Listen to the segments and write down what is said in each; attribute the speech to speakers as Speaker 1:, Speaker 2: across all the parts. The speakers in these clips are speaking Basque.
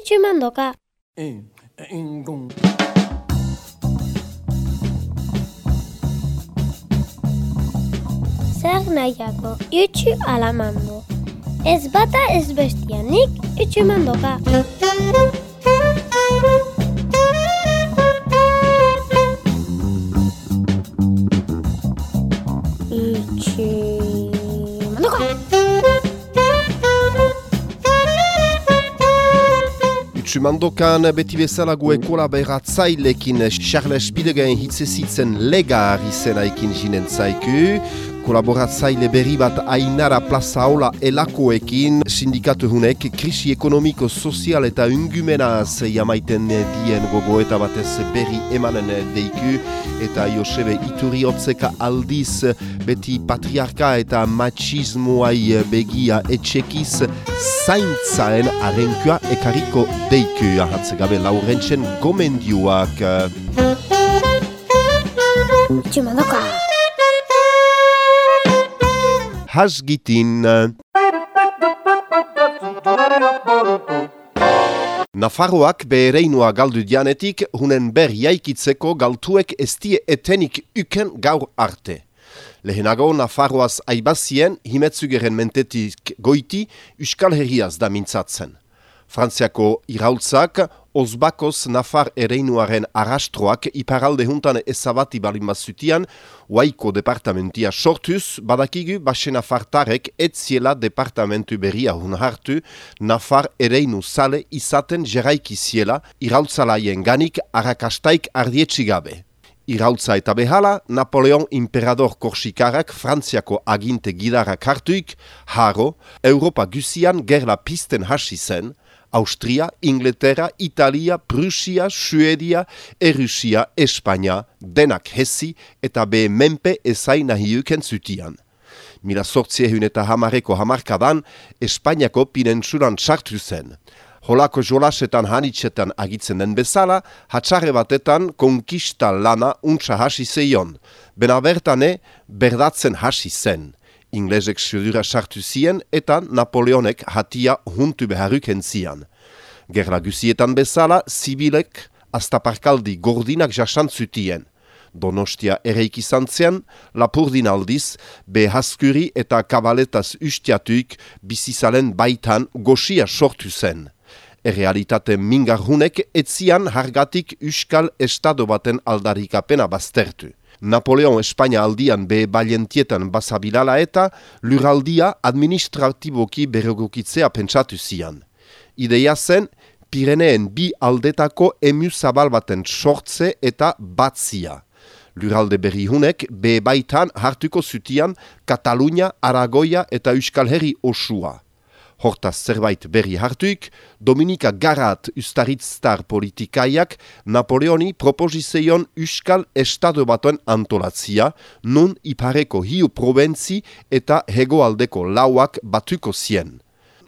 Speaker 1: utxu mandoka. Zer nahiako, utxu alamando. Ez bata ez bestianik, utxu mandoka.
Speaker 2: Mandokan beti bezala gu kolaboratzailekin Charles Bidegen hitzezitzen legar izenaikin jinen zaiku. Kolaboratzaile berri bat ainara plaza hola elakoekin sindikatu hunek krisi ekonomiko, sozial eta ungumenaz jamaiten dien gogo eta batez berri emanen deiku eta Josebe Iturri hotzeka aldiz beti patriarka eta machismoai begia etxekiz zaintzaen arenkua ekariko deiku ahatze gabe laurentzen gomendioak.
Speaker 1: Txumandoka!
Speaker 2: Hasgitin. Nafarroak behereinua galdu dianetik, hunen ber jaikitzeko galtuek estie etenik uken gaur arte. Lehenago Nafarroaz aibazien, himetzugeren mentetik goiti, uskal herriaz da mintzatzen. Frantziako iraultzak, Ozbakoz Nafar ereinuaren arrastroak iparalde juntan ezabati balimazutian, Waiko departamentia sortuz, badakigu basen Nafartarek etziela departamentu berria hun hartu, Nafar ereinu sale izaten jeraiki ziela, iraultzalaien ganik arakastaik ardietxigabe. Irautza eta behala, Napoleon Imperador Korsikarak Frantziako aginte gidarak hartuik, haro, Europa guzian gerla pisten hasi zen, Austria, Inglaterra, Italia, Prusia, Suedia, Errusia, Espainia, denak hesi eta be menpe ezai nahiuken zutian. Mila sortzie eta hamareko hamarkadan, Espainiako pinentsuran txartu zen. Holako jolasetan hanitzetan agitzen den bezala, hatxarre batetan konkista lana untsa hasi zeion. Bena bertane, berdatzen hasi zen. Inglesek sudura sartu zien eta Napoleonek hatia huntu beharruken zian. Gerla gusietan bezala, zibilek astaparkaldi gordinak jasantzutien. Donostia ereik izan zen, lapurdin aldiz, behaskuri eta kabaletaz ustiatuik bizizalen baitan goxia sortu zen. Errealitate mingarhunek etzian hargatik uskal estado baten aldarikapena baztertu. Napoleon Espainia aldian be balientietan basabilala eta luraldia administratiboki berrogokitzea pentsatu zian. Ideia zen, Pireneen bi aldetako emu zabal baten sortze eta batzia. Luralde berri hunek be baitan hartuko zutian Katalunia, Aragoia eta Euskal Herri osua. Hortaz zerbait berri hartuik, Dominika Garat ustaritztar politikaiak Napoleoni proposizeion Euskal Estado batuen antolatzia, nun ipareko hiu proventzi eta hegoaldeko lauak batuko zien.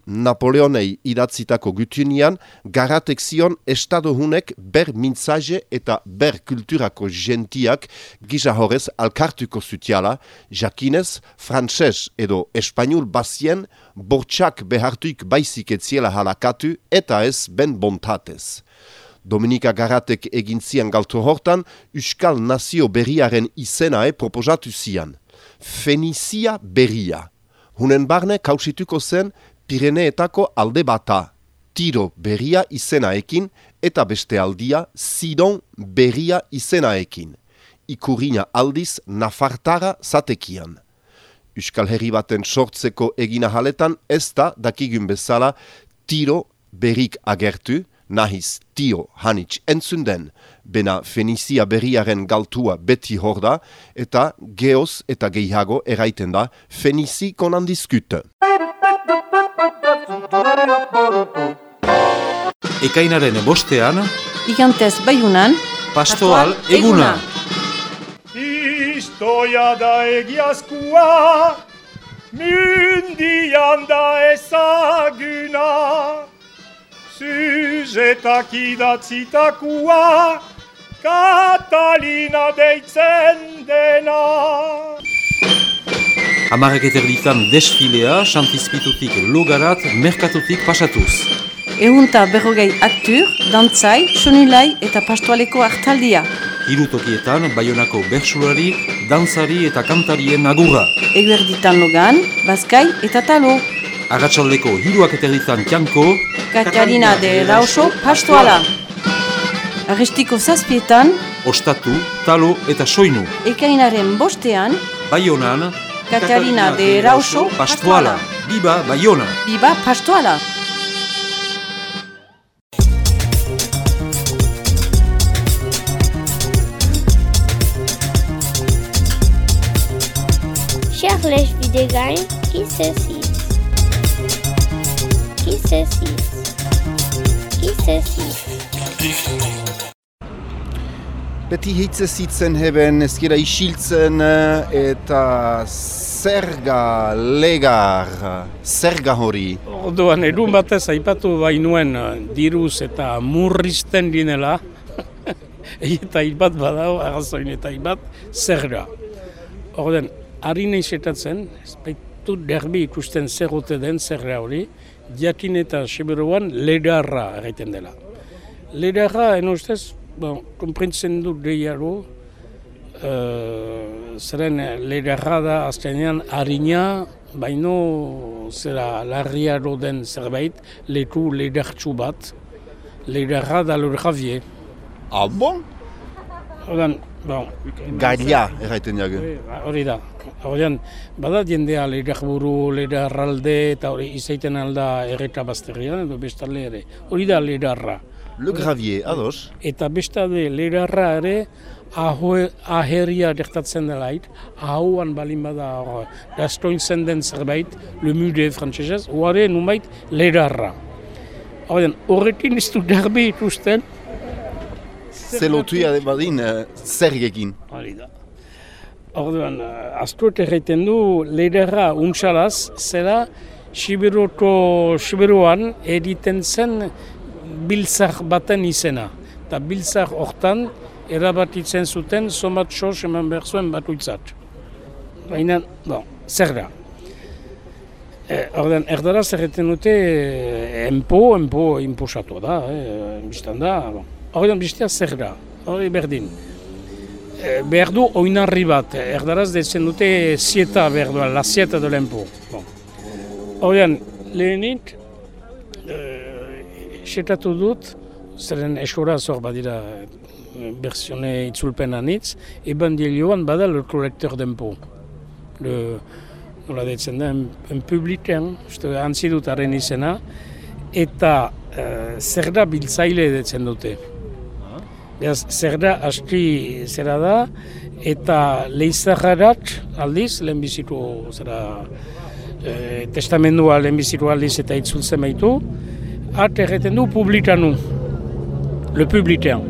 Speaker 2: Napoleonei idatzitako gutunian, garatek zion estadohunek ber mintzaje eta ber kulturako gentiak gisa horrez alkartuko zutiala, jakinez, frantses edo espainul bazien, bortxak behartuik baizik etziela halakatu eta ez ben bontatez. Dominika Garatek egin zian galtu hortan, Euskal Nazio berriaren izenae proposatu zian. Fenizia berria. Hunen barne kausituko zen Pireneetako alde bata, tiro berria izenaekin eta beste aldia sidon berria izenaekin. Ikurina aldiz nafartara zatekian. Euskal Herri baten sortzeko egina jaletan ez da dakigun bezala tiro berrik agertu, nahiz tiro hanitz entzunden, bena Fenizia berriaren galtua beti hor da, eta geoz eta gehiago eraiten da Fenizi konan diskute.
Speaker 3: Ekainaren bostean
Speaker 4: Ikantez baiunan
Speaker 3: Pastoal eguna.
Speaker 5: Istoia da egiazkua Mundian da ezaguna. Zuzetak idatzitakua Katalina deitzen dena
Speaker 3: Amarek eterditan desfilea, xantizpitutik logarat, merkatutik pasatuz.
Speaker 4: Ehunta berrogei aktur, dantzai, sonilai eta pastoaleko hartaldia.
Speaker 3: Hiru tokietan Baionako bertsulari, dantzari eta kantarien agurra.
Speaker 4: Eguerditan logan, bazkai eta talo.
Speaker 3: Agatsaldeko hiruak eterritan tianko,
Speaker 4: Katarina de Rauso pastoala. Arrestiko zazpietan,
Speaker 3: ostatu, talo eta soinu.
Speaker 4: ekainaren bostean,
Speaker 3: Baionan,
Speaker 4: Catarina de Rauscho,
Speaker 3: Pastoala. Biba
Speaker 4: Bayona. Viva
Speaker 1: Pastuala. Charles Videgain, qui se Qui se Qui se
Speaker 2: Beti hitzez hitzen heben, ezkera isiltzen äh, eta zerga legar, zerga hori.
Speaker 6: Orduan, erun batez aipatu bainuen eh, diruz eta murrizten dinela, eta ibat badao, arrazoin eta ibat, zerga. Orduan, ari nahi setatzen, ez baitu derbi ikusten zerrote den zerga hori, jakin eta seberoan ledarra egiten dela. Ledarra, eno ustez, bon, komprentzen dut gehiago, uh, zeren ledarra da azkenean harina, baino zera larriaro den zerbait, leku ledartsu bat, ledarra da lor javier.
Speaker 2: Ah, bon?
Speaker 6: Ordan, bon,
Speaker 2: Gaila, erraiten jage.
Speaker 6: hori da. Ordan, bada jendea ledarburu, ledarralde eta hori izaiten alda erreta bazterrian edo bestalde ere. Hori da ledarra.
Speaker 2: Le Gravier, ados?
Speaker 6: Eta bestalde ledarra ere ahoe, aherria dertatzen delait, ahoan balin bada hor, dastointzen den zerbait, le mude frantsesez, oare numait ledarra. Ordan, horrekin ez du derbi ikusten,
Speaker 2: Zelotuia badin eh, zergekin.
Speaker 6: Hori da. Orduan, uh, astuet erraiten du, leiderra untxalaz, zera Sibiruko, Sibiruan editen zen biltzak baten izena. Eta biltzak hortan erabatitzen zuten somat sos eman behar zuen batuitzat. Baina, bon, zer da. E, ordean, erdaraz erraiten dute eh, enpo, enpo imposatu da, eh, biztan da. Bon. Ordean, biztea zer da, hori berdin. E, behar du oinarri bat, erdaraz dezen dute sieta behar du, la sieta de l'empo. Bon. Ordean, lehenik, e, setatu dut, zeren eskora zor badira berzione itzulpen anitz, eban dielioan bada le collecteur d'impôt. Le, nola detzen da, en publiken, uste, antzi dut haren izena, eta uh, zer da biltzaile detzen dute. Beraz, zer da aski zera da, eta leizarrarat aldiz, lehenbizitu zera e, testamendua lehenbizitu aldiz eta itzultzen baitu, at erreten du publikanu, le publiken.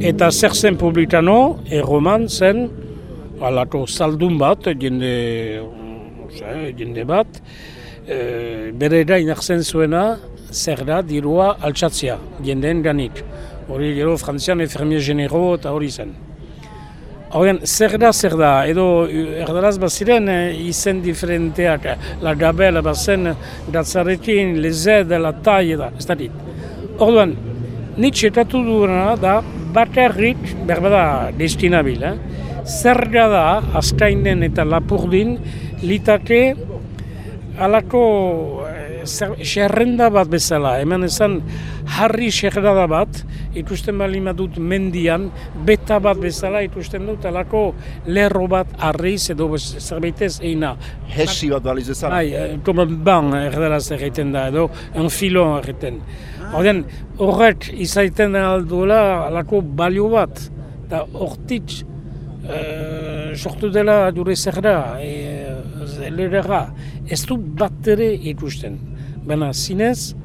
Speaker 6: Eta zer zen publikano, erroman zen, alako zaldun bat, jende, oza, jende bat, e, bere da inartzen zuena, zer da dirua altsatzea, jendeen ganit. Hori gero frantzian enfermier genero eta hori zen. Horren, zer da, zer da, edo erdaraz baziren eh, izen diferenteak, la gabela bazen datzarekin, le zed, la tai, eta ez da dit. Orduan, nitxetatu duena da, bakarrik, berbada destinabil, eh? zer da, azkainen eta lapurdin, litake alako xerrenda bat bezala, hemen ezan harri xerrenda bat, ikusten bali dut mendian, beta bat bezala ikusten dut, alako lerro bat harriz edo zerbaitez eina.
Speaker 2: Hesi bat baliz ezan.
Speaker 6: Bai, eh, como ban erderaz egiten da, edo un filon egiten. Horten, horrek izaiten alduela alako balio bat, eta hortik eh, sortu dela dure zer da, e, lerera, ez du bat ere ikusten. Baina zinez,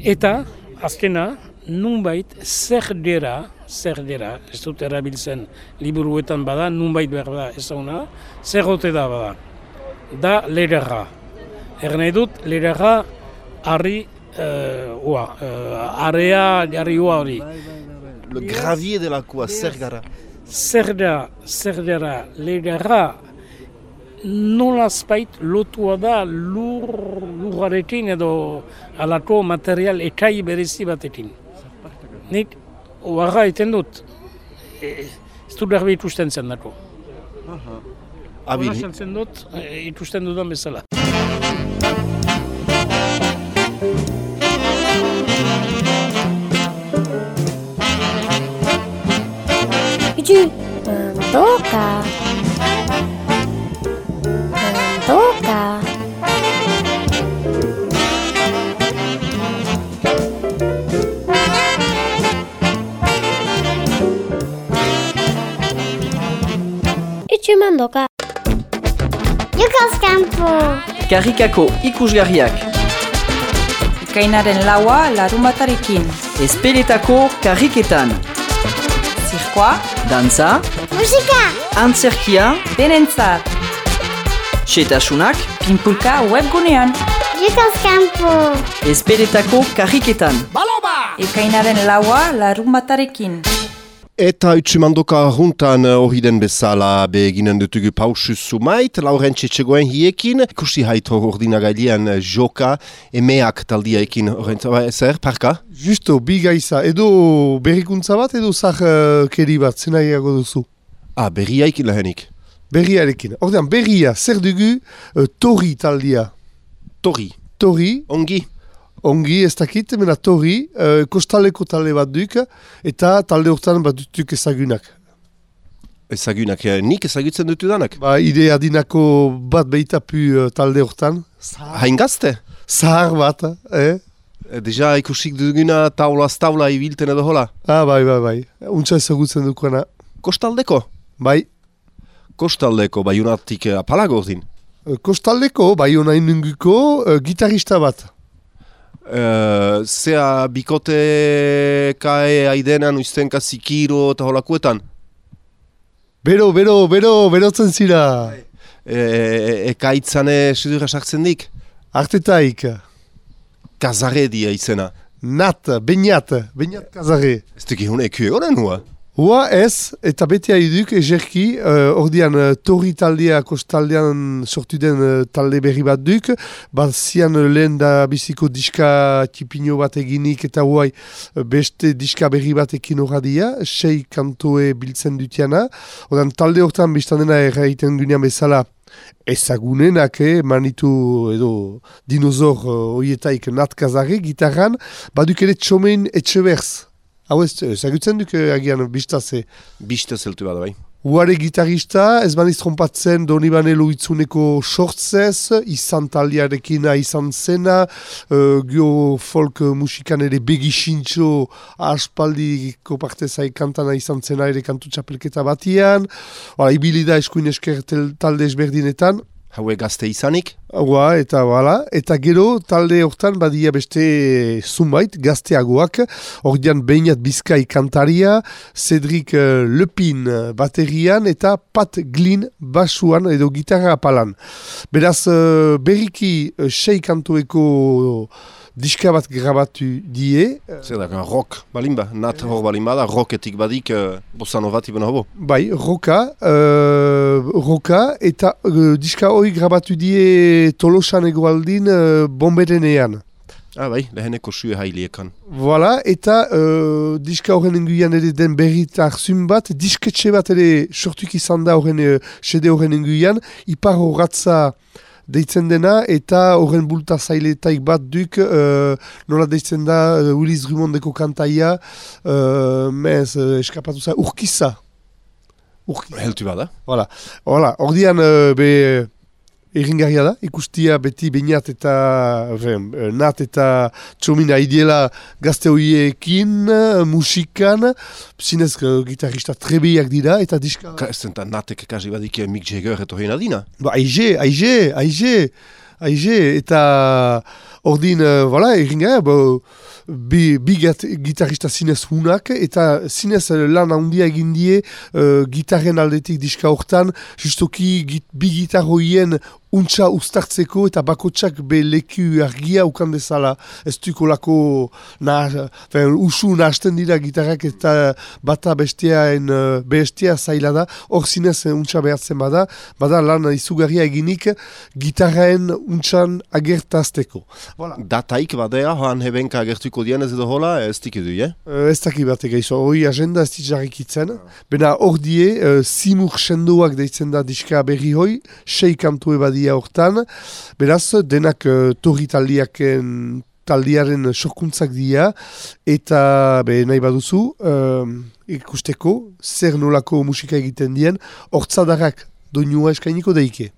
Speaker 6: eta azkena, nunbait zer dira, zer dira, ez dut erabiltzen liburuetan bada, nunbait behar da ezaguna, zer gote da bada da lerera. Er nahi dut, lerera harri, uh, ua, uh, area jarri ua hori.
Speaker 2: Le Gravier de la zer gara.
Speaker 6: Zer da, zer dara, lerera nola spait lotua da lur, lurrarekin edo alako material ekai berezi batekin. Nik, oaga eten dut, e, ez dut garbi ikusten zen dako. Hola saltzen dut, e, ikusten dudan bezala.
Speaker 1: Itxu, mandoka. Mandoka. Jokas kanpo.
Speaker 7: Karrikako ikusgarriak,
Speaker 4: Ekainaren laua larumatarekin.
Speaker 7: espeletako karriketan,
Speaker 4: Zirkoa,
Speaker 7: dantza,
Speaker 1: Musika.
Speaker 7: antzerkia,
Speaker 4: denentzat.
Speaker 7: setasunak,
Speaker 4: Pinpulka webgunean.
Speaker 1: Jokas kanpo.
Speaker 7: espeletako karriketan.
Speaker 4: Ekainaren laua larumatarekin.
Speaker 2: Eta utsumandoka juntan eh, hori den bezala beginen dutugu pausu sumait, Laurentxe txegoen hiekin, ikusi haito ordinagailean eh, joka, emeak taldiaekin, horrentza, ba, zer, parka?
Speaker 8: Justo, bi gaiza, edo berrikuntza bat edo zah uh, keri bat, zenaiago duzu.
Speaker 2: Ah, berriaikin lehenik.
Speaker 8: Berriarekin. Ordean, berria, zer dugu uh, tori taldia.
Speaker 2: Tori,
Speaker 8: Tori,
Speaker 2: ongi,
Speaker 8: ongi ez dakit, mena tori, uh, kostaleko talde bat duk, eta talde hortan bat duk ezagunak.
Speaker 2: ezagunak, eh, nik ezagutzen dutu danak.
Speaker 8: Ba, idea dinako bat behitapu uh, talde hortan.
Speaker 2: Hain gazte?
Speaker 8: Zahar bat, eh?
Speaker 2: Eh, Deja ikusik duguna taulaz taula ibilten edo hola.
Speaker 8: Ah, bai, bai, bai. Untsa ezagutzen dukuna.
Speaker 2: Kostaldeko?
Speaker 8: Bai,
Speaker 2: Kostaldeko, baiunatik eh, apalago ordin.
Speaker 8: kostaldeko, bai hona inunguko, uh, gitarista bat.
Speaker 2: Uh, zea bikote kae aidenan uiztenka zikiro eta holakuetan.
Speaker 8: Bero, bero, bero, berotzen zira.
Speaker 2: E, ekaitzane sudura sartzen dik.
Speaker 8: Artetaik.
Speaker 2: Kazare dia izena.
Speaker 8: Nat, Beñat, Beñat Kazare.
Speaker 2: Ez duki hune eku egonen hua.
Speaker 8: Hoa ez, eta bete haiduk ejerki, uh, ordean uh, torri taldea kostaldean sortu den uh, talde berri bat duk, bat zian uh, lehen da biziko diska tipino bat eginik eta huai uh, beste diska berri bat ekin horradia, sei kantoe biltzen dutiana, ordean talde hortan biztan dena erraiten dunean bezala, ezagunenak, eh, manitu edo dinozor uh, oietaik nat kazare, gitarran, baduk ere txomen etxeberz. Hau ez, ezagutzen duk agian biztaze.
Speaker 2: Biste zeltu bada bai.
Speaker 8: Uare gitarista, ez baniz trompatzen Donibane Loitzuneko sortzez, izan taldiarekin izan zena, uh, gio folk musikan ere begisintxo aspaldiko parte zai kantana izan zena ere kantu txapelketa batian, Hala, ibili da eskuin esker talde ezberdinetan,
Speaker 2: Haue gazte izanik,
Speaker 8: Hua, eta bala, eta gero talde hortan badia beste zumbait, gazteagoak, ordean behinat bizkai kantaria, Cedric uh, Lepin baterian eta Pat Glyn basuan edo gitarra apalan. Beraz, uh, berriki uh, sei kantueko diska bat grabatu die,
Speaker 2: zer da, rock balin ba, nat hor balin bada, rocketik badik, uh, bossa nova tiben hobo.
Speaker 8: bai, roka, uh, roka, eta uh, diska hori grabatu die tolosan egoaldin uh, bomberenean.
Speaker 2: Ah bai, leheneko sue hailiekan.
Speaker 8: Voilà, eta uh, diska horren inguian ere den berritar zun bat, disketxe bat ere sortuk izan da horren uh, sede horren inguian, ipar horratza deitzen dena, eta horren bulta zailetaik bat duk, uh, nola deitzen da uh, Willis Drummondeko kantaia, uh, mez, uh, eskapatu za, urkiza. Urkiza.
Speaker 2: Heltu bada.
Speaker 8: Voilà, voilà. ordian uh, be erringarria da, ikustia beti bainat eta ben, eh, nat eta txomina idiela gazte horiekin, eh, musikan, zinez uh, gitarrista trebeiak dira, eta diska...
Speaker 2: Ka, ez zenta natek kasi badik eh, Mick Jagger eto hien adina.
Speaker 8: Ba, aize, aize, aize, aize, eta ordin, uh, voilà, erringarria, bo, bi, bi gat- gitarrista zinez hunak, eta zinez eh, lan handia egin die uh, gitarren aldetik diska hortan, justoki git, bi gitar
Speaker 9: untsa ustartzeko eta bakotsak be leku argia ukan dezala. Ez duko lako na, fen, usu nahasten dira gitarrak eta bata bestiaen uh, bestia zaila da. Hor zinez uh, untsa behartzen bada, bada lan izugarria eginik gitarraen untsan agertazteko. Voilà.
Speaker 2: Dataik badea, joan hebenka agertuko dian ez edo hola, ez dikidu, eh?
Speaker 9: Uh, ez daki bat egaizo, hori agenda ez ditxarrikitzen. Bena hor die, uh, simur sendoak deitzen da diska berri hoi, sei kantu ebadia hortan. Beraz, denak uh, torri taldiaken taldiaren sorkuntzak dira, eta be, nahi baduzu, uh, ikusteko, zer nolako musika egiten dien, hortzadarrak doinua eskainiko daike.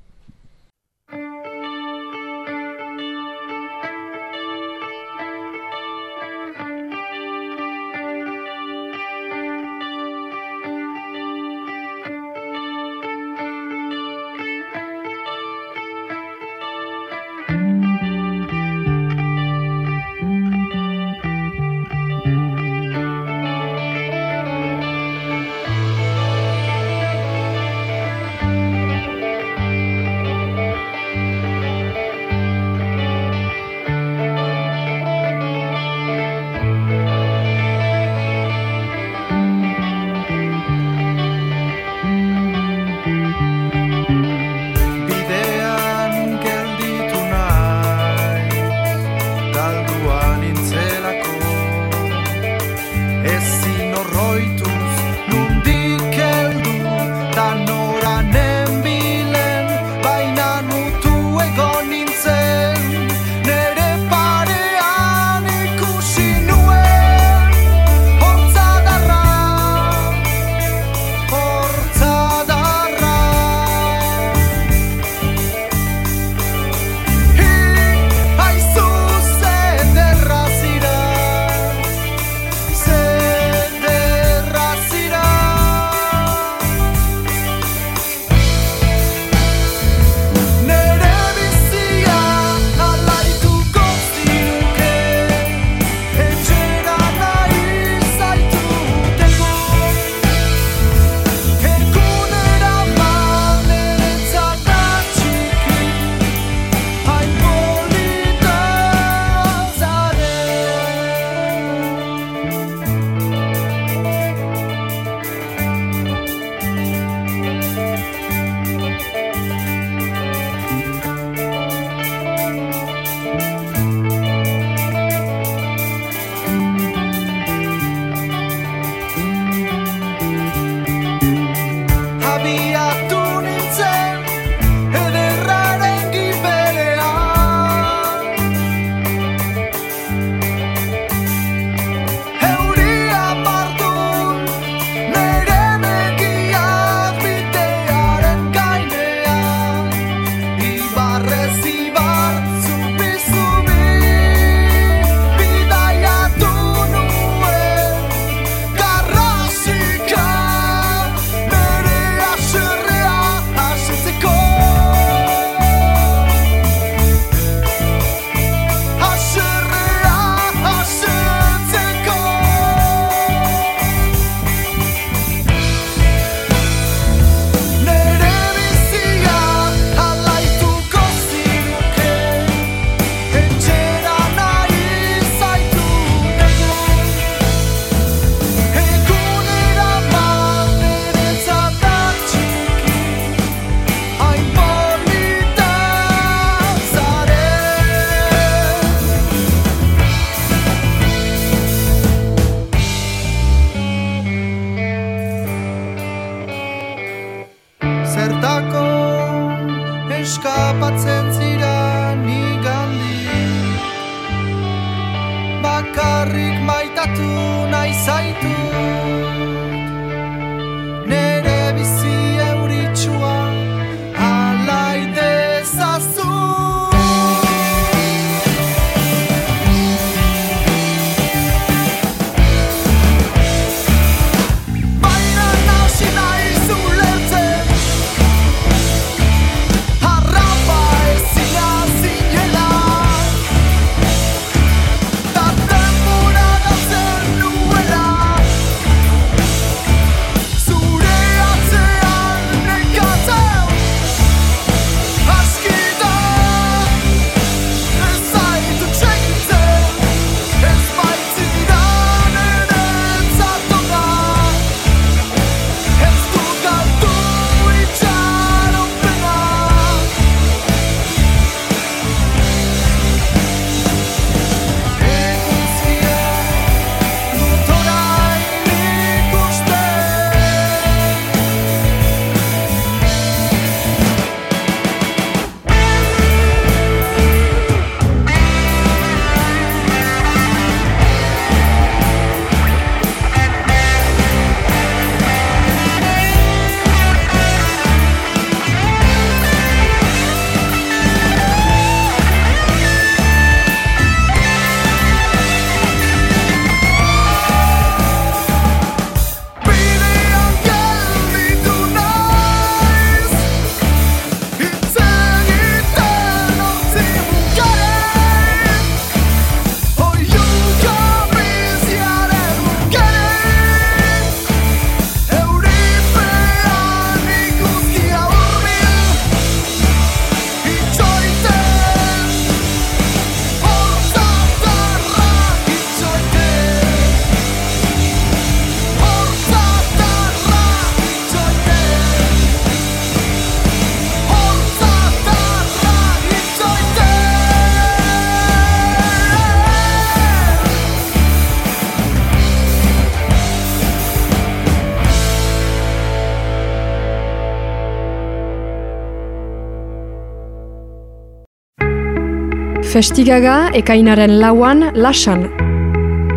Speaker 10: Festigaga ekainaren lauan lasan.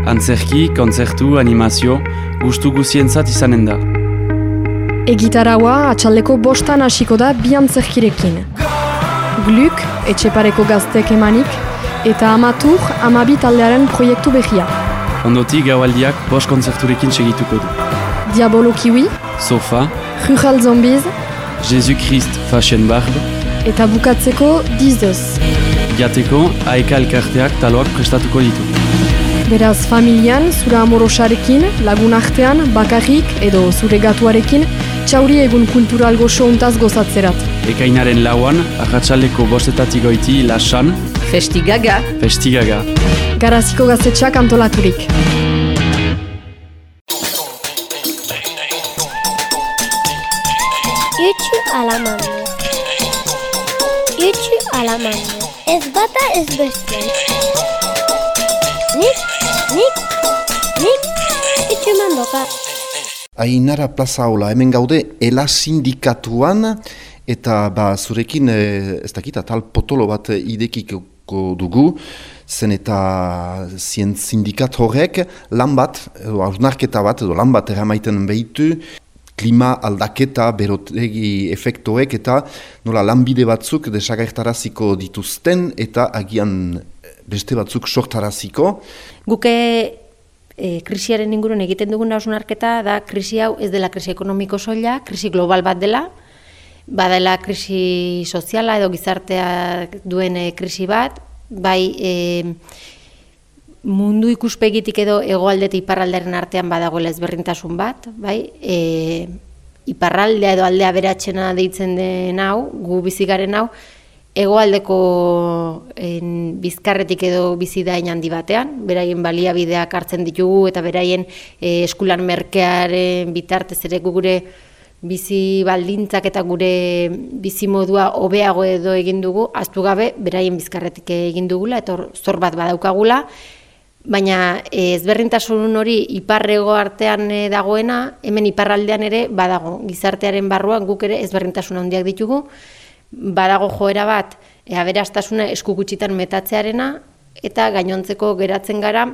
Speaker 11: Antzerki, kontzertu, animazio, gustu guzientzat izanen da.
Speaker 10: Egitaraua atxaldeko bostan hasiko da bi antzerkirekin. Gluk, etxepareko gaztek emanik, eta amatur amabi taldearen proiektu behia.
Speaker 11: Ondotik gaualdiak bost kontzerturekin segituko du.
Speaker 10: Diabolo Kiwi,
Speaker 11: Sofa,
Speaker 10: Rural Zombies,
Speaker 11: Jésus Christ Fashion Barb,
Speaker 10: eta bukatzeko Dizdoz.
Speaker 11: Jateko aeka elkarteak taloak prestatuko ditu.
Speaker 10: Beraz, familian, zure amorosarekin, lagun artean, bakarrik edo zure gatuarekin, txauri egun kultural goxo untaz gozatzerat.
Speaker 11: Ekainaren lauan, ahatsaldeko bostetatik goiti lasan,
Speaker 4: Festigaga.
Speaker 11: festigaga.
Speaker 10: Garaziko gaztetxeak antolaturik.
Speaker 1: Itxu ala mando. Itxu ala Ez bata ez bestean. Nik, nik, nik, itxu mandoka.
Speaker 3: Ainara plaza hemen gaude, ela sindikatuan, eta ba, zurekin, eh, ez dakit, tal potolo bat idekiko dugu, zen eta zien sindikat horrek lan bat, edo bat, edo lan bat eramaiten behitu, klima aldaketa, berotegi efektoek eta nola lanbide batzuk desagertaraziko dituzten eta agian beste batzuk sortaraziko.
Speaker 12: Guke e, krisiaren inguruan egiten dugun hausnarketa da krisi hau ez dela krisi ekonomiko soila, krisi global bat dela, badela krisi soziala edo gizartea duen e, krisi bat, bai e, mundu ikuspegitik edo hegoalde eta iparraldearen artean badagoela ezberdintasun bat, bai? E, iparraldea edo aldea beratxena deitzen den hau, gu bizigaren hau, hegoaldeko bizkarretik edo bizi da handi batean, beraien baliabideak hartzen ditugu eta beraien e, eskulan merkearen bitartez ere gu gure bizi baldintzak eta gure bizi modua hobeago edo egin dugu, aztu gabe beraien bizkarretik egin dugula eta zor bat badaukagula, baina e, ezberdintasun hori iparrego artean e, dagoena, hemen iparraldean ere badago, gizartearen barruan guk ere ezberdintasun handiak ditugu, badago joera bat, e, aberastasuna esku gutxitan metatzearena, eta gainontzeko geratzen gara,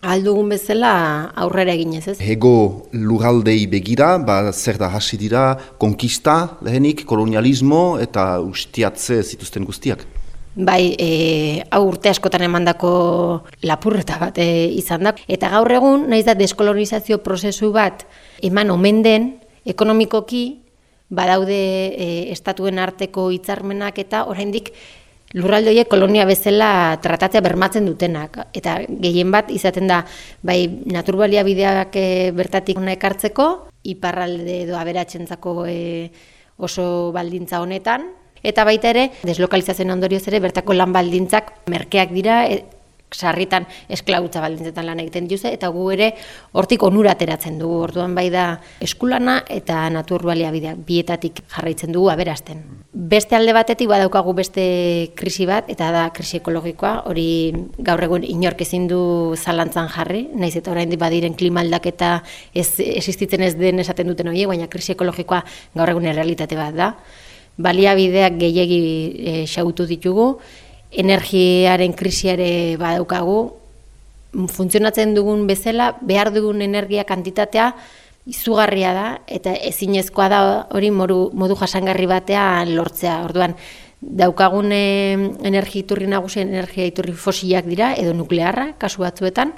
Speaker 12: aldugun bezala aurrera eginez, ez?
Speaker 3: Hego lurraldei begira, ba, zer da hasi dira, konkista lehenik, kolonialismo eta ustiatze zituzten guztiak.
Speaker 12: Bai, e, hau urte askotan emandako lapurreta bat e, izan da. Eta gaur egun, naiz da deskolonizazio prozesu bat eman omen den, ekonomikoki, badaude e, estatuen arteko hitzarmenak eta oraindik lurralde horiek kolonia bezala tratatzea bermatzen dutenak. Eta gehien bat izaten da, bai, naturbaliabideak e, bertatik ekartzeko, iparralde edo aberatzentzako e, oso baldintza honetan, Eta baita ere, deslokalizazioen ondorioz ere, bertako lan baldintzak merkeak dira, e, sarritan esklautza baldintzetan lan egiten dituzte, eta gu ere hortik onura ateratzen dugu, orduan bai da eskulana eta naturbaliabideak bietatik jarraitzen dugu aberasten. Beste alde batetik badaukagu beste krisi bat, eta da krisi ekologikoa, hori gaur egun inork ezin du zalantzan jarri, naiz eta orain badiren klima aldaketa ez existitzen ez den esaten duten horiek, baina krisi ekologikoa gaur egun errealitate bat da baliabideak gehiegi e, xautu ditugu, energiaren krisiare badaukagu, funtzionatzen dugun bezala, behar dugun energia kantitatea izugarria da, eta ezinezkoa da hori modu, modu jasangarri batean lortzea. Orduan, daukagun energia iturri nagusien energia iturri fosilak dira, edo nuklearra, kasu batzuetan.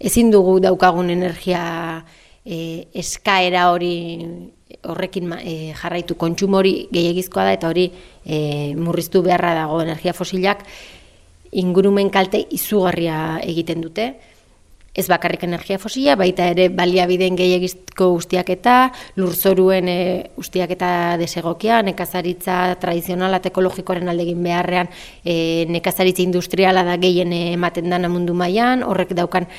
Speaker 12: Ezin dugu daukagun energia e, eskaera hori horrekin e, jarraitu kontsumo hori gehiagizkoa da eta hori e, murriztu beharra dago energia fosilak ingurumen kalte izugarria egiten dute. Ez bakarrik energia fosila, baita ere baliabideen gehiagizko ustiaketa, lurzoruen e, ustiaketa desegokia, nekazaritza tradizionala eta ekologikoaren aldegin beharrean e, nekazaritza industriala da gehien ematen dana mundu mailan horrek daukan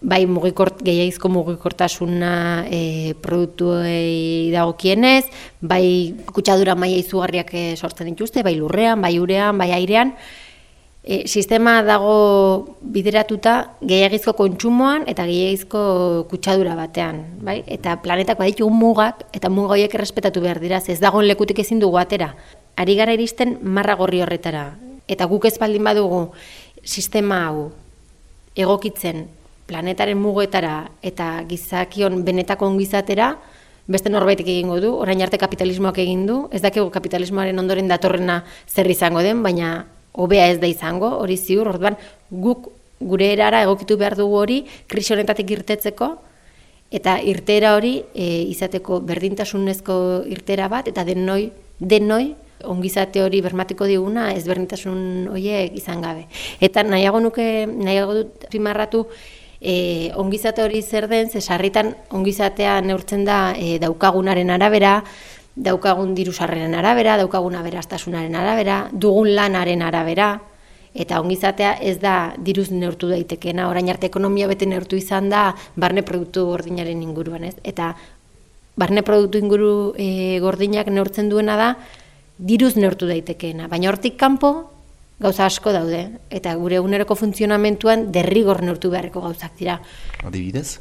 Speaker 12: bai mugikort, gehiagizko mugikortasuna e, produktuei dagokienez, bai kutsadura maila izugarriak e, sortzen dituzte, bai lurrean, bai urean, bai airean. E, sistema dago bideratuta gehiagizko kontsumoan eta gehiagizko kutsadura batean. Bai? Eta planetak baditu mugak eta muga horiek errespetatu behar dira, ez dagoen lekutik ezin dugu atera. Ari gara iristen marra gorri horretara. Eta guk ez baldin badugu sistema hau egokitzen planetaren mugetara eta gizakion benetako ongizatera, beste norbaitek egingo du, orain arte kapitalismoak egin du, ez dakigu kapitalismoaren ondoren datorrena zer izango den, baina hobea ez da izango, hori ziur, orduan guk gure erara egokitu behar dugu hori krisi honetatik irtetzeko, eta irtera hori e, izateko berdintasunezko irtera bat, eta denoi, denoi, ongizate hori bermatiko diguna ezberdintasun horiek izan gabe. Eta nahiago nuke, nahiago dut primarratu, e, ongizate hori zer den, ze sarritan ongizatea neurtzen da e, daukagunaren arabera, daukagun dirusarren arabera, daukagun aberastasunaren arabera, dugun lanaren arabera, eta ongizatea ez da diruz neurtu daitekeena, orain arte ekonomia bete neurtu izan da barne produktu gordinaren inguruan, ez? Eta barne produktu inguru e, gordinak neurtzen duena da diruz neurtu daitekeena, baina hortik kanpo gauza asko daude, eta gure eguneroko funtzionamentuan derrigor neurtu beharreko gauzak dira.
Speaker 3: Adibidez?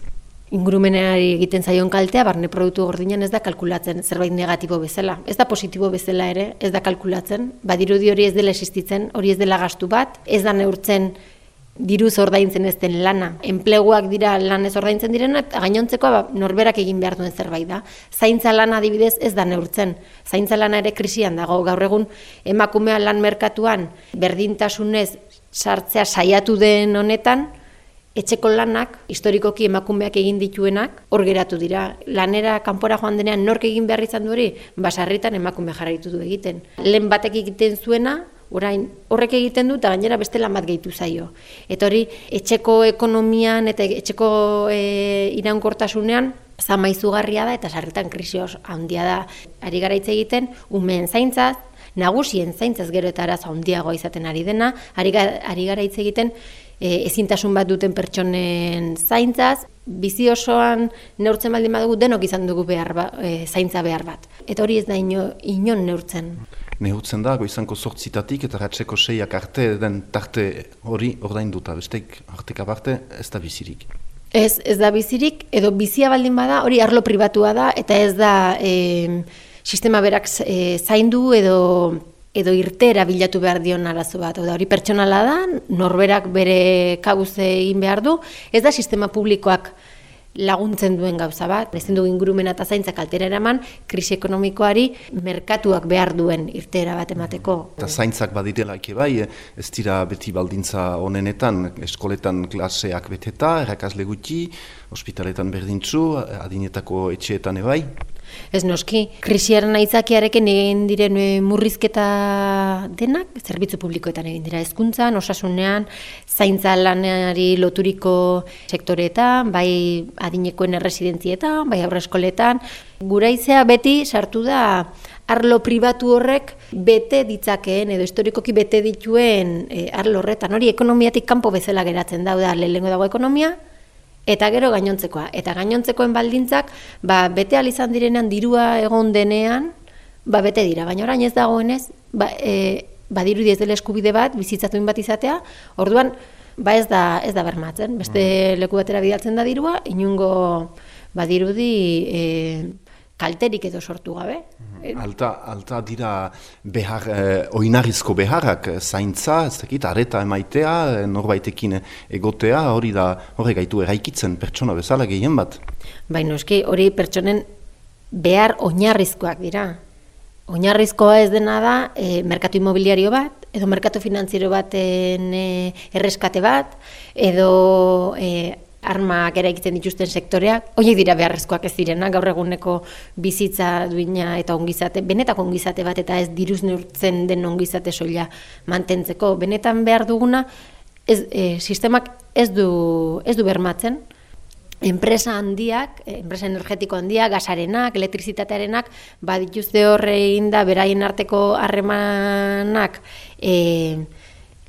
Speaker 12: Ingurumenari egiten zaion kaltea, barne produktu gordinan ez da kalkulatzen zerbait negatibo bezala. Ez da positibo bezala ere, ez da kalkulatzen. Badirudi hori ez dela existitzen, hori ez dela gastu bat, ez da neurtzen diruz ordaintzen ez den lana. Enpleguak dira lan ez ordaintzen direna, eta gainontzeko ba, norberak egin behar duen zerbait da. Zaintza lana adibidez ez da neurtzen. Zaintza lana ere krisian dago. Gaur egun emakumea lan merkatuan berdintasunez sartzea saiatu den honetan, etxeko lanak, historikoki emakumeak egin dituenak, hor geratu dira. Lanera kanpora joan denean nork egin behar izan du hori, basarritan emakume jarraitu du egiten. Lehen batek egiten zuena, orain horrek egiten du eta gainera beste lan bat gehitu zaio. Eta hori etxeko ekonomian eta etxeko e, iraunkortasunean zama izugarria da eta sarritan krisioz handia da. Ari gara hitz egiten, umeen zaintzaz, nagusien zaintzaz gero eta arazo handiagoa izaten ari dena, ari, ari gara hitz egiten e, ezintasun bat duten pertsonen zaintzaz, bizi osoan neurtzen baldin badugu denok izan dugu behar ba, e, zaintza behar bat. Eta hori ez da ino, inon neurtzen.
Speaker 3: Nehutzen da, goizanko sortzitatik eta ratzeko seiak arte den tarte hori ordainduta, besteik arteka parte ez da bizirik.
Speaker 12: Ez, ez da bizirik, edo bizia baldin bada, hori arlo pribatua da, eta ez da e, sistema berak e, zaindu edo edo irtera bilatu behar dion arazo bat. Hau Da, hori pertsonala da, norberak bere kabuz egin behar du, ez da sistema publikoak laguntzen duen gauza bat, ezin du ingurumena eta zaintza kaltera eraman, krisi ekonomikoari merkatuak behar duen irtera bat emateko.
Speaker 3: Eta zaintzak badirela eke bai, ez dira beti baldintza honenetan, eskoletan klaseak beteta, errakasle gutxi, ospitaletan berdintzu, adinetako etxeetan ebai.
Speaker 12: Ez noski, krisiaren aitzakiarekin egin diren e, murrizketa denak, zerbitzu publikoetan egin dira hezkuntzan, osasunean, zaintza lanari loturiko sektoreetan, bai adinekoen erresidentzietan, bai aurreskoletan. Guraizea beti sartu da arlo pribatu horrek bete ditzakeen edo historikoki bete dituen e, arlo horretan. Hori ekonomiatik kanpo bezala geratzen da, da lehenengo dago ekonomia, Eta gero gainontzekoa. Eta gainontzekoen baldintzak, ba, bete izan direnean dirua egon denean, ba, bete dira. Baina orain ez dagoenez, ba, e, badirudi ez dela eskubide bat, bizitzatuin bat izatea, orduan, ba ez da, ez da bermatzen. Beste leku batera bidaltzen da dirua, inungo badirudi e, kalterik edo sortu gabe.
Speaker 3: Alta, alta dira behar, eh, oinarrizko beharrak, eh, zaintza, ez dakit, areta emaitea, eh, norbaitekin egotea, hori da, horre gaitu eraikitzen pertsona bezala gehien bat.
Speaker 12: Baina eski hori pertsonen behar oinarrizkoak dira. Oinarrizkoa ez dena da e, merkatu immobiliario bat, edo merkatu finantziero baten e, erreskate bat, edo e, armak eraikitzen dituzten sektoreak, horiek dira beharrezkoak ez direna, gaur eguneko bizitza duina eta ongizate, benetako ongizate bat eta ez diruz neurtzen den ongizate soila mantentzeko. Benetan behar duguna, ez, e, sistemak ez du, ez du bermatzen, enpresa handiak, eh, enpresa energetiko handiak, gasarenak, elektrizitatearenak, badituzte horre egin da beraien arteko harremanak e,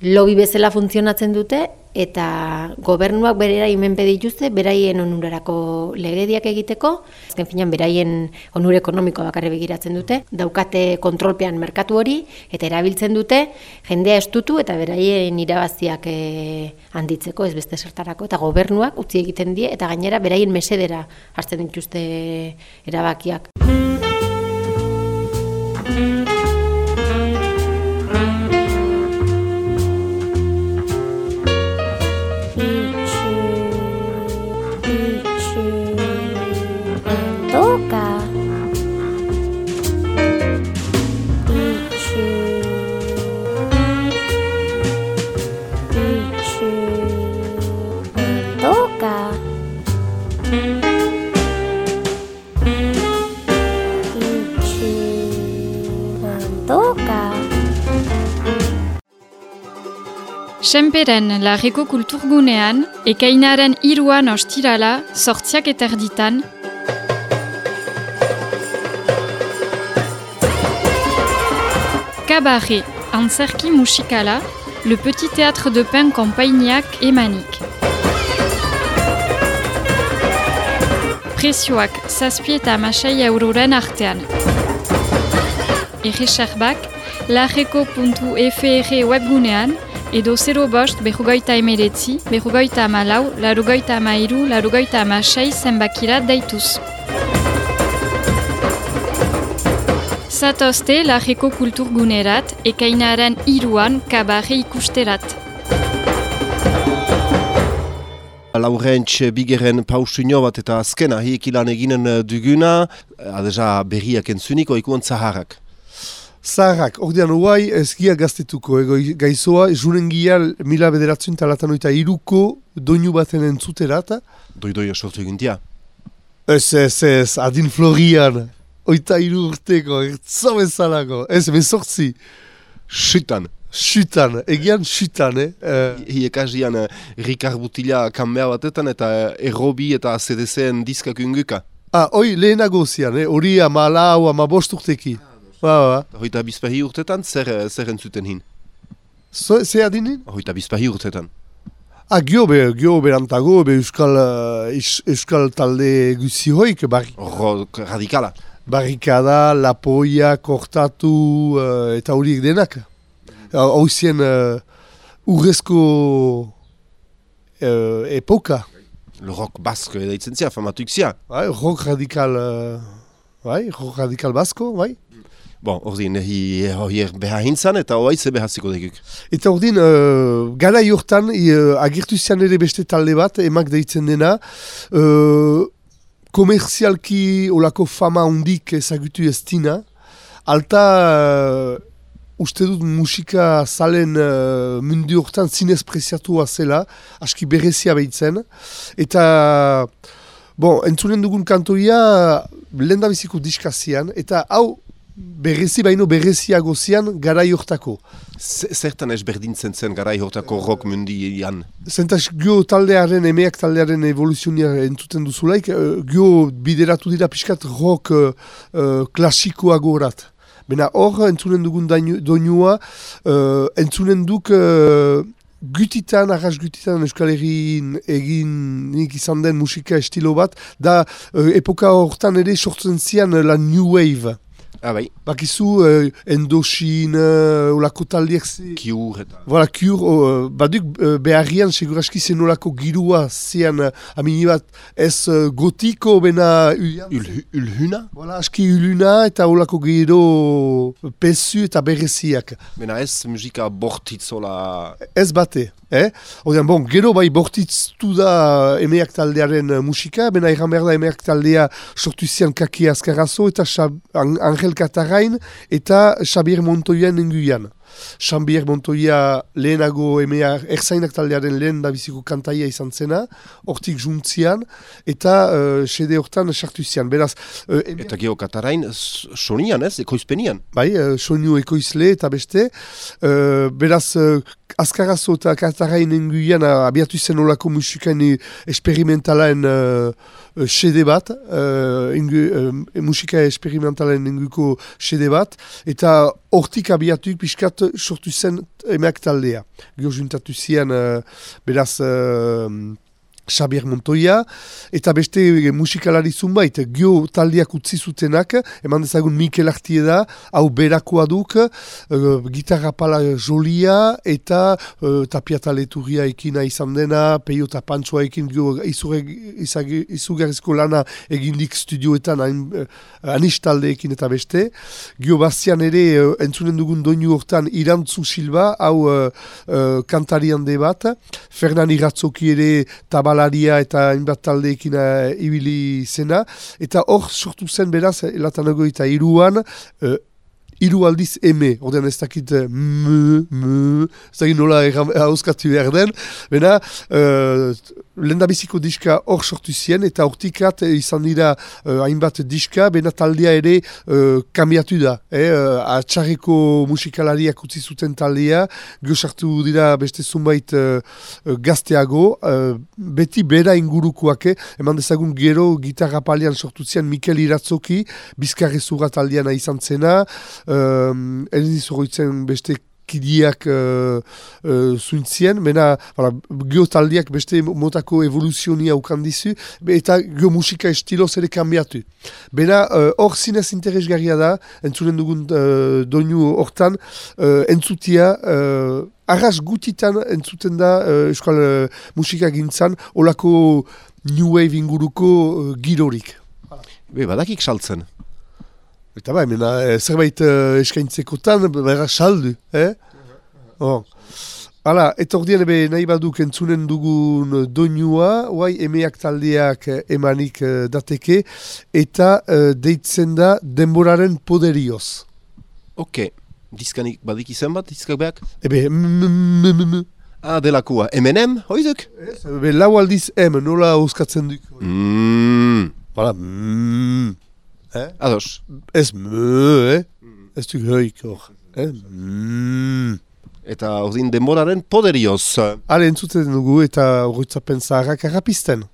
Speaker 12: lobby bezala funtzionatzen dute eta gobernuak berera imenpe dituzte beraien onurarako legediak egiteko, azken finan beraien onur ekonomikoa bakarri begiratzen dute, daukate kontrolpean merkatu hori eta erabiltzen dute jendea estutu eta beraien irabaziak e, handitzeko ez beste zertarako eta gobernuak utzi egiten die eta gainera beraien mesedera hartzen dituzte erabakiak.
Speaker 13: Senperen larreko kulturgunean, ekainaren iruan ostirala, sortziak eta erditan, Cabaret, antzerki musikala, le petit théâtre de pain Campagnac et Manic. Prezioak zazpi eta amasei euroren artean. Erreserbak, larreko.fr webgunean, edo 0 bost berrogoita emeretzi, berrogoita amalau, larogoita amairu, larogoita amasei zenbakira daituz. Zatozte larreko kulturgunerat, ekainaren iruan kabarre ikusterat.
Speaker 2: Laurentz bigeren pausuño bat eta azkena hiek ilan eginen duguna, adeja berriak entzunik, oikuan zaharrak.
Speaker 8: Zaharrak, ordean huai ez gia gaztetuko, ego gaizoa, juren gia mila bederatzen talatan oita iruko doinu baten entzuterat.
Speaker 2: Doi-doi sortu egintia.
Speaker 8: Ez, ez, ez, adin florian, oita iru urteko, ertzo bezalako, ez, bezortzi.
Speaker 2: Xutan.
Speaker 8: Xutan, egian xutan, eh? Uh,
Speaker 2: Hiek asian uh, Rikar Butila kanbea batetan eta uh, errobi eta CDC-en diskak unguka.
Speaker 8: ah, oi, lehenago zian, eh? hori ama lau, ama bost urteki. Ba, ba.
Speaker 2: Hoita bizpahi urtetan, zer, eh, zer entzuten hin?
Speaker 8: So, ze adinin?
Speaker 2: Hoita bizpahi urtetan.
Speaker 8: Ah, gio be, gio berantago, be euskal, uh, is, euskal talde guzi hoik, barri.
Speaker 2: Radikala.
Speaker 8: Barrikada, lapoia, kortatu, uh, eta horiek denak. Hau zien uh, urrezko uh, epoka.
Speaker 2: Le rock bask deitzen zia, famatuk zia.
Speaker 8: Bai, rock radikal, uh, bai, rock radikal basko, bai.
Speaker 2: Bon, ordin, hi, hi beha hintzan eta oaize behaziko deguk.
Speaker 8: Eta ordin, uh, gara jortan, uh, agirtu zian ere beste talde bat, emak deitzen dena, uh, komerzialki olako fama hundik ezagutu ez dina, alta uh, uste dut musika zalen uh, mundu hortan zinez preziatua zela, aski berezia behitzen, eta bon, entzunen dugun kantoia lehen biziko diskazian, eta hau berezi baino bereziago zian garai hortako.
Speaker 2: Zertan ez berdintzen zen garai hortako rock mundian?
Speaker 8: Zentaz, gio taldearen, emeak taldearen evoluzionia entzuten duzulaik, uh, gio bideratu dira pixkat rock uh, uh, klasikoagorat. Bena hor, entzunen dugun doinua, uh, entzunen duk uh, gutitan, arras gutitan Euskal Herrin egin nik izan den musika estilo bat, da uh, epoka hortan ere sortzen zian la New Wave.
Speaker 2: Ah, bai.
Speaker 8: Bakizu, uh, Endoshin, uh, olako taldiak ze...
Speaker 2: Kiur eta...
Speaker 8: Voilà, kiur, uh, baduk uh, beharrian seguraski zenolako girua zian uh, amini bat ez uh, gotiko bena
Speaker 2: Ul, ulhuna?
Speaker 8: Voilà, aski uluna eta olako giro pesu eta bereziak.
Speaker 2: Bena ez musika bortitzola...
Speaker 8: Ez bate, eh? Odean, bon, gero bai bortitztu da emeak taldearen uh, musika, bena erran behar da emeak taldea sortu zian kaki azkarazo eta Xab- An- Angel Katarain eta Xabier Montoian enguian. Xabier Montoia lehenago emea erzainak taldearen lehen da biziko kantaia izan zena, hortik juntzian, eta uh, sede hortan sartu zian. Beraz, uh, emeak
Speaker 2: Eta geho katarain, sonian ez, ekoizpenian.
Speaker 8: bai, uh, soinu ekoizle eta beste. Uh, beraz, uh, azkarazo eta katarain enguian abiatu zen olako musikain uh, uh, uh, xede bat, uh, ingu, uh, musika experimentalen inguko xede bat, eta hortik abiatu pixkat sortu zen emeak taldea. Gio juntatu zian, uh, beraz, uh, Xabier Montoya, eta beste musikalari zunbait, gio taldiak utzi zutenak, eman dezagun Mikel Artie da, hau berakoa duk, uh, gitarra pala jolia, eta uh, tapia taleturia ekina izan dena, peio eta pantsoa ekin gio izugarrizko lana egindik studioetan hain, uh, aniz taldeekin eta beste. Gio bastian ere, uh, entzunen dugun doinu hortan, irantzu silba, hau uh, uh, kantari hande bat, Fernan Iratzoki ere tabalaria eta hainbat taldeekin uh, ibili zena, eta hor sortu zen beraz, latanago eta iruan, uh, hiru aldiz eme, ordean ez dakit uh, m, m, ez dakit nola hauskatu behar den, bena, uh, lendabiziko diska hor sortu zien, eta hortikat eh, izan dira eh, hainbat diska, bena taldea ere eh, kambiatu da. Eh, eh, atxarreko musikalariak utzi zuten taldea, gio sartu dira beste zunbait eh, eh, gazteago, eh, beti bera ingurukoak, eh, eman dezagun gero gitarra palian sortu zien Mikel Iratzoki, bizkarri zura taldeana izan zena, elin beste kidiak uh, uh, zuintzien, mena voilà, geotaldiak beste motako evoluzionia ukan dizu, be- eta geomusika estiloz ere kambiatu. Bena hor uh, zinez interesgarria da, entzunen dugun uh, doinu hortan, uh, entzutia, uh, arras gutitan entzuten da uh, euskal uh, musika gintzan, olako new wave inguruko uh, girorik.
Speaker 2: Be, badakik saltzen.
Speaker 8: Eta bai, mena, eh, zerbait uh, eskaintzekotan, bera saldu, eh? Oh. Hala, eta ordean ebe nahi baduk entzunen dugun doinua, guai emeak taldeak eh, emanik eh, dateke, eta eh, deitzen da denboraren poderioz.
Speaker 2: Ok, diskanik badik izan bat, diskak behak?
Speaker 8: Ebe, mm.
Speaker 2: Ah, delakua. M&M, hoizuk?
Speaker 8: Ebe, lau aldiz M, nola euskatzen duk.
Speaker 2: Mm.
Speaker 8: Hala, mm. Eh?
Speaker 2: Ados.
Speaker 8: Ez mö, eh? Ez duk hoik hor. Eh? Mm.
Speaker 2: Eta ordin denboraren poderioz.
Speaker 8: Hale, entzuten dugu eta horretzapen zaharrak harrapisten.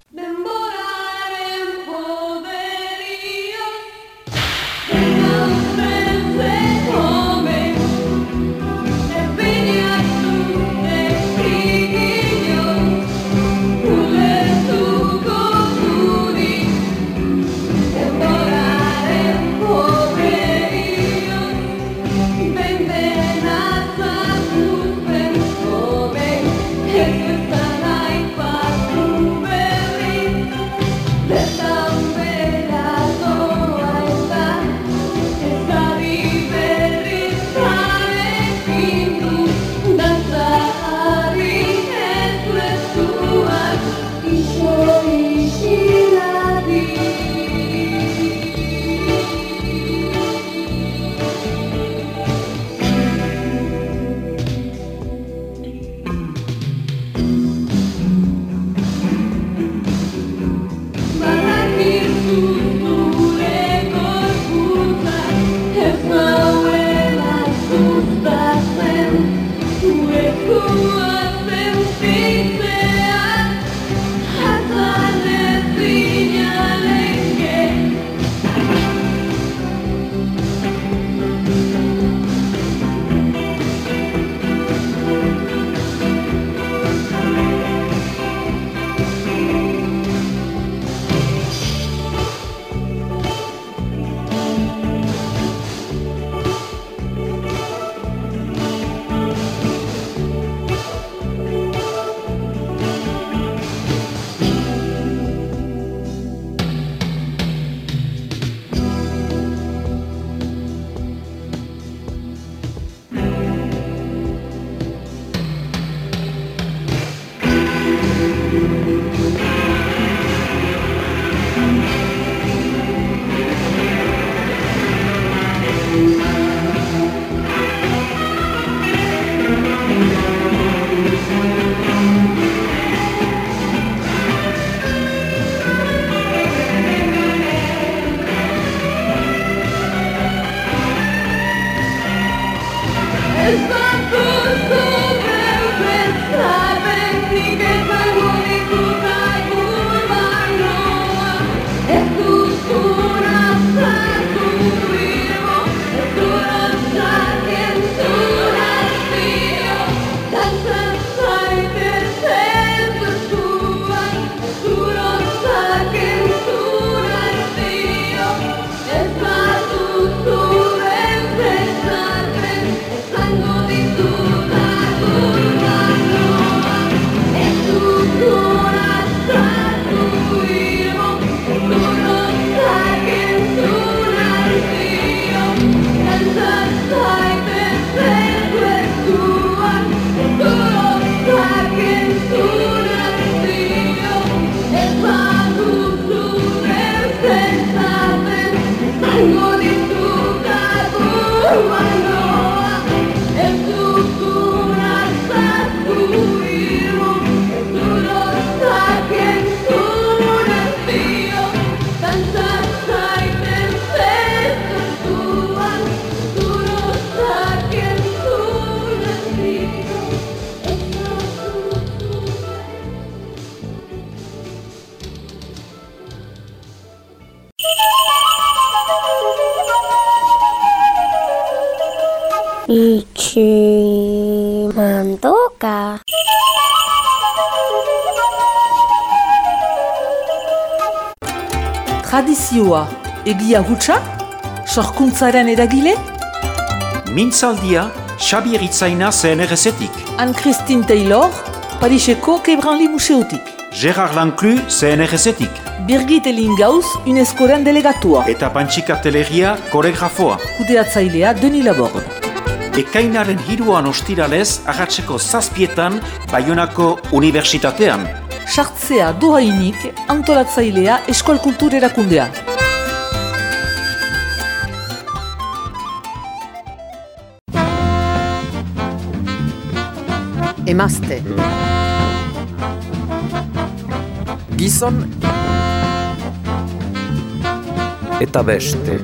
Speaker 14: Tradizioa, egia hutsa? Sorkuntzaren eragile?
Speaker 15: Mintzaldia, Xabier Itzaina CNRZ-etik.
Speaker 14: Anne-Christine Taylor, Pariseko Kebranli Museotik.
Speaker 15: Gerard Lanclu CNRZ-etik.
Speaker 14: Birgit Elingauz, UNESCO-ren delegatua.
Speaker 15: Eta Pantxika Telegia koregrafoa.
Speaker 14: Kudeatzailea Deni Laborde.
Speaker 15: Ekainaren hiruan ostiralez, ahatzeko zazpietan, Bayonako Unibertsitatean.
Speaker 14: Sartzea dohainik antolatzailea Eskual Kultur erakundea.
Speaker 16: Emazte. Gizon eta beste.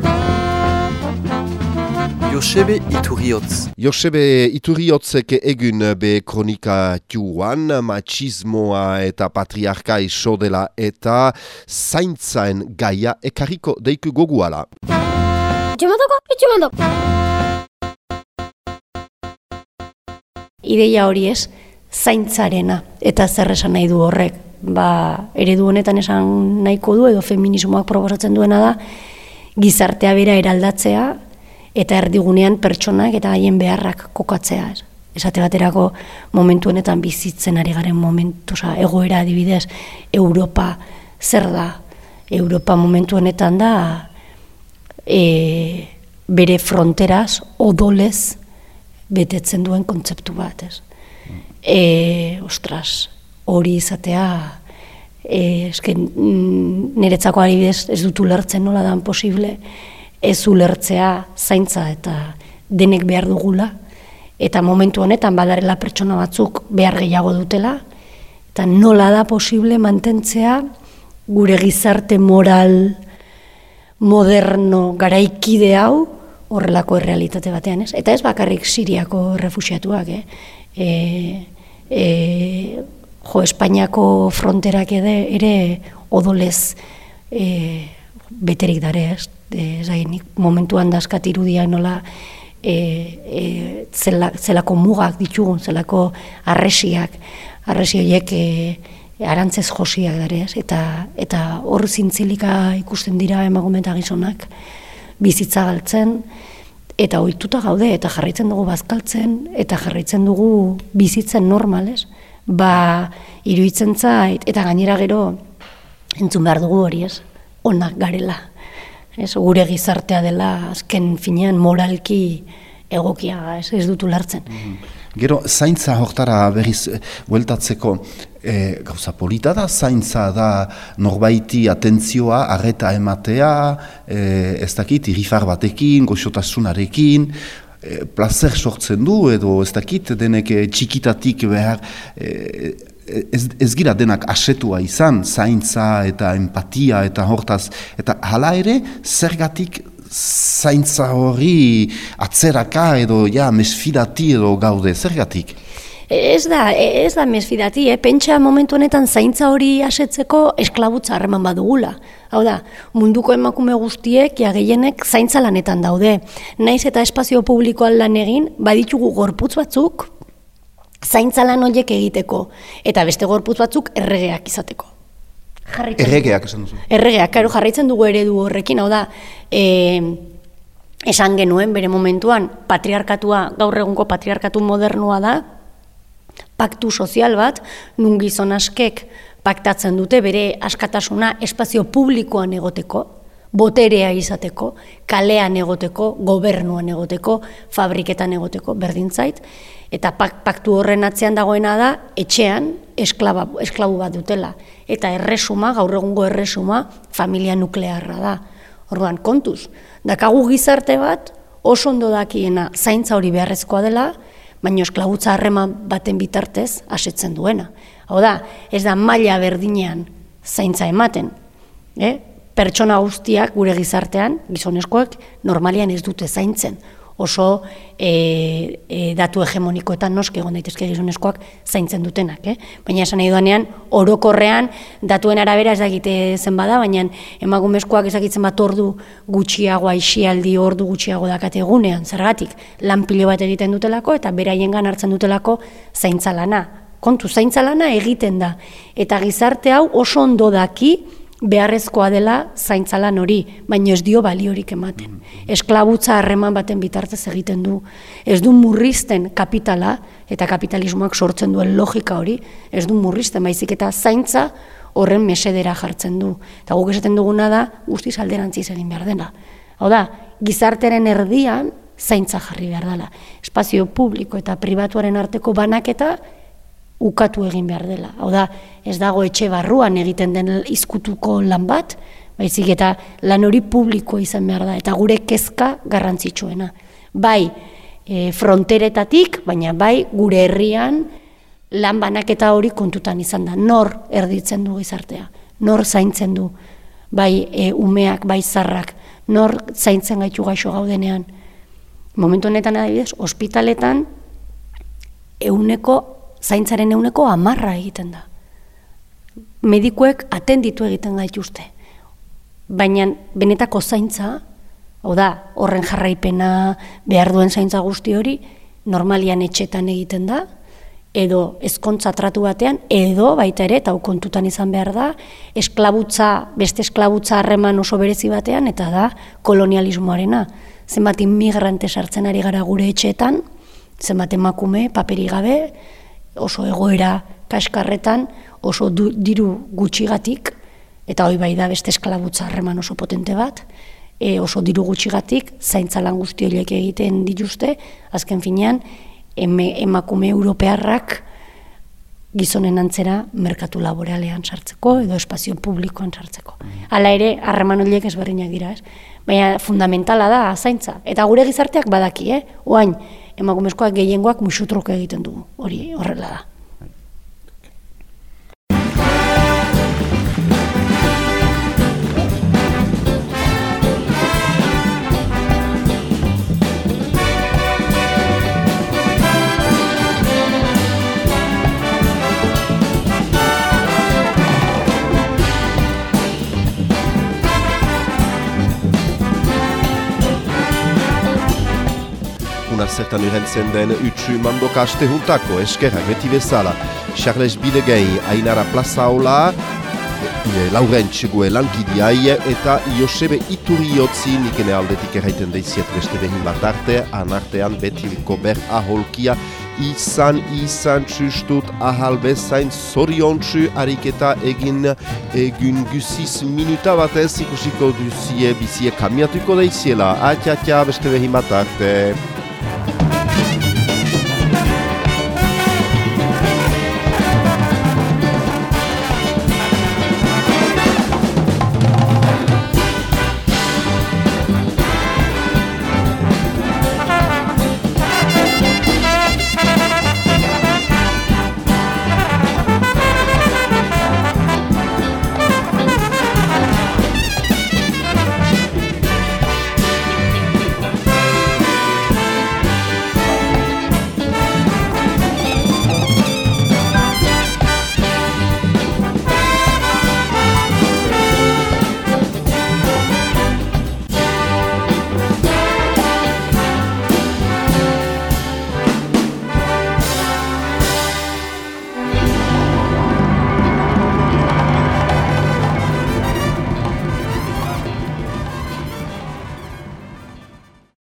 Speaker 2: Josebe Iturriotz. Josebe Iturriotzek egun be kronika txuan, machismoa eta patriarka iso dela eta zaintzaen gaia ekarriko deiku goguala.
Speaker 1: Itxemandoko, itxemandoko.
Speaker 17: Ideia hori ez, zaintzarena eta zer esan nahi du horrek. Ba, eredu honetan esan nahiko du edo feminismoak proposatzen duena da gizartea bera eraldatzea eta erdigunean pertsonak eta haien beharrak kokatzea. Ez. Esate baterako momentu honetan bizitzen ari garen momentu, oza, egoera adibidez, Europa zer da? Europa momentu honetan da e, bere fronteraz odolez betetzen duen kontzeptu bat, ez? E, ostras, hori izatea, e, eske, mm, niretzako adibidez ez dut ulertzen nola dan posible, ez ulertzea zaintza eta denek behar dugula, eta momentu honetan badarela pertsona batzuk behar gehiago dutela, eta nola da posible mantentzea gure gizarte moral moderno garaikide hau horrelako errealitate batean, ez? Eta ez bakarrik Siriako refusiatuak, eh? E, e, jo, Espainiako fronterak ere, ere odolez e, beterik dare, ez? E, zainik, momentuan dazkat irudia nola e, e, zela, zelako mugak ditugun, zelako arresiak, arresi horiek e, arantzez josiak dare, ez? Eta, eta hor zintzilika ikusten dira emagume gizonak, bizitza galtzen, eta ohituta gaude, eta jarraitzen dugu bazkaltzen, eta jarraitzen dugu bizitzen normales, ba, iruditzen zait, eta gainera gero, entzun behar dugu hori ez, onak garela. Ez, gure gizartea dela, azken finean moralki egokia, ez, ez dut ulertzen.
Speaker 3: Gero, zaintza hortara berriz eh, bueltatzeko, e, gauza polita da, zaintza da norbaiti atentzioa, arreta ematea, e, ez dakit, irrifar batekin, goxotasunarekin, e, placer sortzen du, edo ez dakit, denek e, txikitatik behar, e, ez, ez gira denak asetua izan, zaintza eta empatia eta hortaz, eta hala ere, zergatik zaintza hori atzeraka edo ja mesfidati edo gaude, zergatik?
Speaker 17: Ez da, ez da mesfidati, eh? pentsa momentu honetan zaintza hori asetzeko esklabutza harreman badugula. Hau da, munduko emakume guztiek, ja gehienek, zaintza lanetan daude. Naiz eta espazio publikoan lan egin, baditugu gorputz batzuk, zaintza lan horiek egiteko, eta beste gorputz batzuk erregeak izateko. Jarraitzen
Speaker 3: Erregeak esan duzu.
Speaker 17: Erregeak, karo, jarraitzen dugu eredu horrekin, hau da, e, esan genuen bere momentuan, patriarkatua, gaur egunko patriarkatu modernua da, paktu sozial bat, nun gizon askek paktatzen dute bere askatasuna espazio publikoan egoteko, boterea izateko, kalean egoteko, gobernuan egoteko, fabriketan egoteko, berdintzait, eta pak, paktu horren atzean dagoena da, etxean esklaba, esklabu bat dutela. Eta erresuma, gaur egungo erresuma, familia nuklearra da. Orduan, kontuz, dakagu gizarte bat, oso ondo dakiena zaintza hori beharrezkoa dela, baina esklabutza harreman baten bitartez asetzen duena. Hau da, ez da maila berdinean zaintza ematen. Eh? Pertsona guztiak gure gizartean, gizoneskoak, normalian ez dute zaintzen. oso e, e, datu hegemonikoetan noski egon daitezke gizonezkoak zaintzen dutenak, eh? Baina esan nahi duanean, orokorrean datuen arabera ez dakite zen bada, baina emakumezkoak ezakitzen bat ordu gutxiago aixialdi ordu gutxiago dakate egunean, zergatik lan pilo bat egiten dutelako eta beraiengan hartzen dutelako zaintza lana. Kontu zaintza lana egiten da eta gizarte hau oso ondo daki beharrezkoa dela zaintzalan hori, baina ez dio baliorik ematen. Esklabutza harreman baten bitartez egiten du. Ez du murrizten kapitala, eta kapitalismoak sortzen duen logika hori, ez du murrizten, baizik eta zaintza horren mesedera jartzen du. Eta guk esaten duguna da, guztiz alderantziz egin behar dela. Hau da, gizarteren erdian zaintza jarri behar dela. Espazio publiko eta pribatuaren arteko banaketa ukatu egin behar dela. Hau da, ez dago etxe barruan egiten den izkutuko lan bat, baizik eta lan hori publiko izan behar da, eta gure kezka garrantzitsuena. Bai, e, fronteretatik, baina bai, gure herrian lan banaketa hori kontutan izan da. Nor erditzen du gizartea, nor zaintzen du, bai e, umeak, bai zarrak, nor zaintzen gaitu gaixo gaudenean. Momentu honetan adibidez, ospitaletan euneko zaintzaren euneko amarra egiten da. Medikuek atenditu egiten gaituzte. Baina benetako zaintza, hau da, horren jarraipena behar duen zaintza guzti hori, normalian etxetan egiten da, edo ezkontza tratu batean, edo baita ere, eta kontutan izan behar da, esklabutza, beste esklabutza harreman oso berezi batean, eta da kolonialismoarena. Zenbat inmigrante sartzen ari gara gure etxeetan, zenbat emakume, paperi gabe, oso egoera kaskarretan, oso du, diru gutxigatik, eta hoi bai da beste esklabutza harreman oso potente bat, e, oso diru gutxigatik, zaintzalan guzti horiek egiten dituzte, azken finean, eme, emakume europearrak gizonen antzera merkatu laboralean sartzeko edo espazio publikoan sartzeko. Hala ere, harreman horiek ezberdinak dira, ez? Baina fundamentala da zaintza. Eta gure gizarteak badaki, eh? Oain, emakumezkoak gehiengoak musutrok egiten dugu. Hori horrela da.
Speaker 2: Una zertan urentzen den utsu mandoka aste juntako eskerrak beti bezala. Charles Bidegei, Ainara Plazaola, e, Laurentz gue lankidiai eta Josebe Ituriotzi nikene aldetik erraiten deiziet beste behin bat arte, anartean betilko ber aholkia izan izan txustut ahal bezain zoriontsu ariketa egin egun guziz minuta batez ikusiko duzie bizie kamiatuko deiziela. Atia, atia, beste behin bat arte.